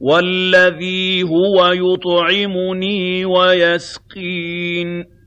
وَالَّذِي هُوَ يُطْعِمُنِي وَيَسْقِينِ